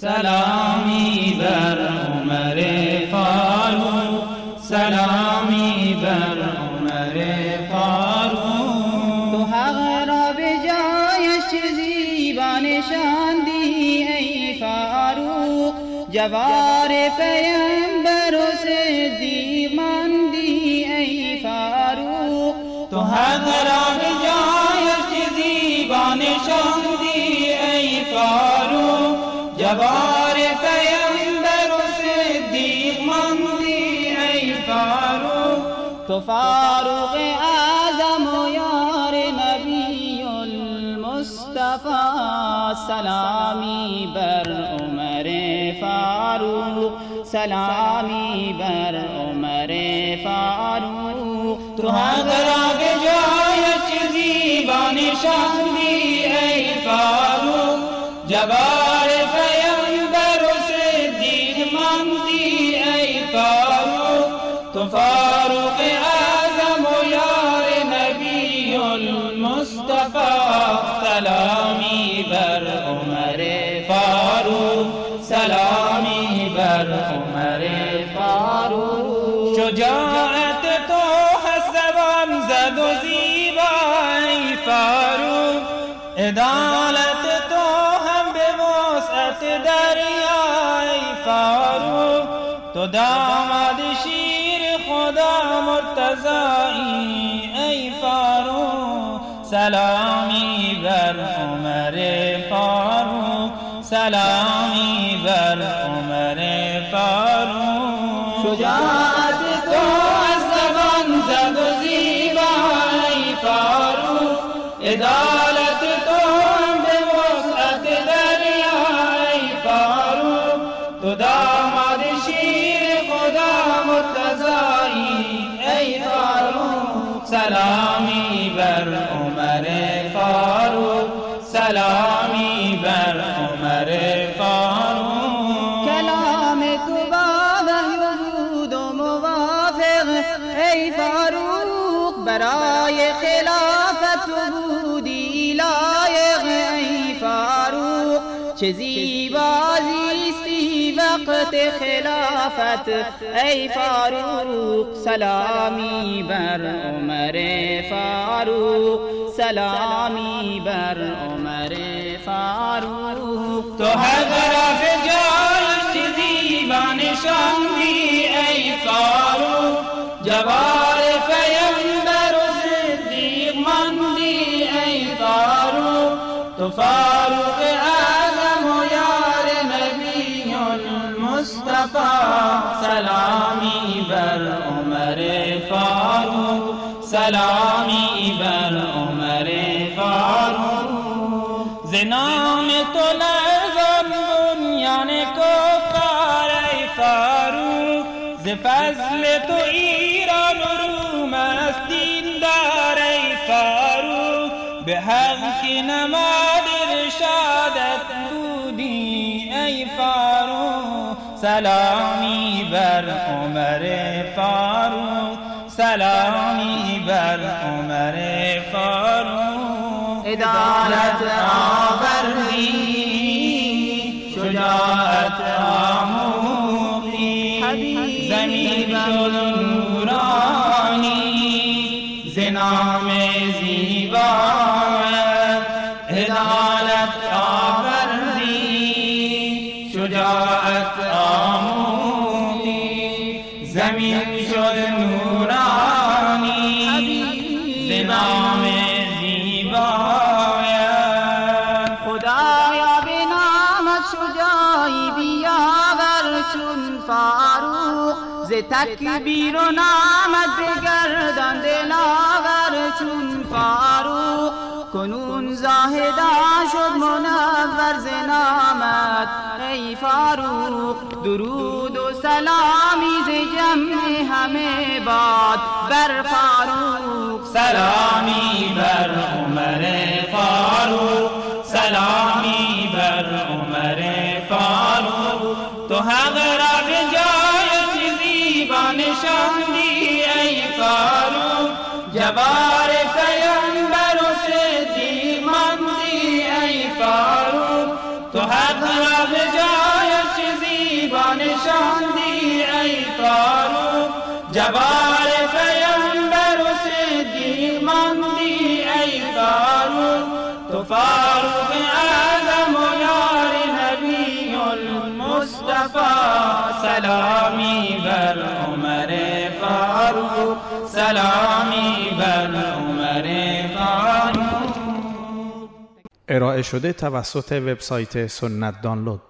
سلامی بر عمر فاروق سلامی بر عمر فاروق. تو حق را به جایش زیبا نشاندی ای فاروق. جوار پیمبر و صدیق تو فاروق اعظم یار نبی المصطفیٰ سلامی بر عمر فاروق، سلامی بر عمر فاروق۔ تو حضرہ کے جایت زیبان شاندی اے فاروق، جبار پیمبر سے دید مانتی اے فاروق۔ تو فاروق عمر فاروق. شجاعت تو حسبان زد و زیبا ای فاروق. عدالت تو هم به وسعت دریا ای فاروق. تو داماد شیر خدا مرتضایی ای فاروق. سلامی بر عمر فاروق. سلامی بر عمر فاروق. شجاعت تو از زبان زد و زیبا ای فاروق. عدالت تو به وسعت دریا ای فاروق. تو داماد شیر خدا مرتضایی ای فاروق. سلامی بر عمر فاروق. سلامی بر فاروق کلام تو با وحی بود و موافق ای فاروق برای خلافت تو بودی لایق ای فاروق. چه زیبا زیستی وقت خلافت ای فاروق. سلامی بر عمر فاروق سلامی بر عمر معروف تو ہے طرف جان دیوان شام بھی اے فاروق، جوار پیمبر صدیق مندی اے فاروق، تو فاروق اعظم یار نبی المصطفیٰ، سلامی بر عمر فارو سلامی بر عمر زنام تو لرزان بنیان کفار ای فاروق. ز فضل تو ایران روم است دیندار ای فاروق. به حق که نماد رشادت بودی ای فاروق. سلامی بر عمر فاروق. سلامی بر عمر عدالت آوردی شجاعت آموختی زمین شد نورانی زنام زیبایت عدالت آوردی شجاعت آموختی زمین شد نورانی زیبایت ز تکبیر و نامت بگردان دلاور چون فاروق کنون زاهدا شد منور ز نامت ای فاروق. درود و سلامی ز جمع همه باد. بر فاروق سلامی بر سوار پیمبر و سدی ماندی ای فارو تو حق را به جایش زیبا نشاندی ای فاروق. جبار پیمبر و سدی ماندی ای فارو تو فاروق اعظم و یار نبی المصطفى سلامی سلامی بر عمر ارائه شده توسط وبسایت سنت دانلود.